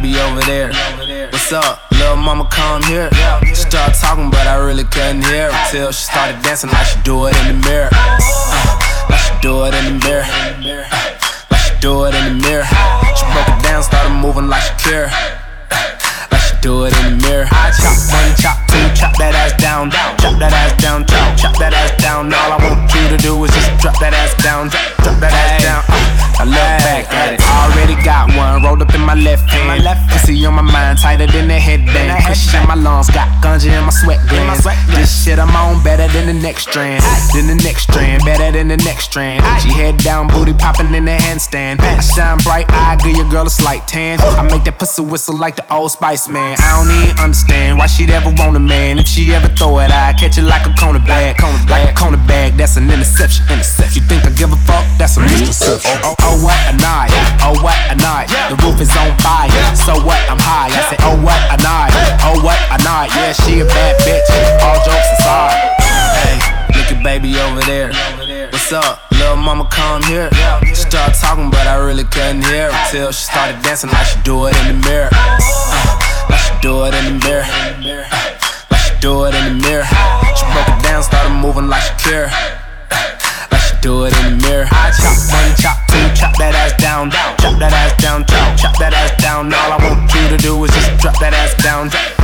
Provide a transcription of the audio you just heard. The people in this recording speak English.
baby over there. What's up? Little mama come here. She started talking, but I really couldn't hear until she started dancing like she do it in the mirror. Uh, like she do it in the mirror. Uh, like she do it in the mirror. She broke it down, started moving like Shakira. Uh, like she do it in the mirror. I chop one, chop two, chop that ass down, down, chop that ass down, chop, chop that ass down. All I want you to do is just drop that ass down, drop, drop that ass left hand. My left pussy on my mind, tighter than a headband. Cushion in my lungs, got ganja in my sweat glands. This shit I'm on better than the next strand. Than the next strand, better than the next strand. She head down, booty popping in the handstand. I shine bright, I give your girl a slight tan. I make that pussy whistle like the old Spice Man. I don't even understand why she'd ever want a man. If she ever throw it, I catch it like a cornerback. Like a cornerback, that's an interception. Interception. Roof is on fire. So what? I'm high. I say, oh what a night. Oh what a night. Yeah, she a bad bitch. All jokes aside. Hey, look at baby over there. What's up? Little mama come here. She started talking, but I really couldn't hear until she started dancing like she do it in the mirror. Uh, like she do it in the mirror. Uh, like she do it in the mirror. She broke it down, started moving like Shakira. Uh, like she do it in the mirror. I chop one, chop two, chop that that ass down, drop,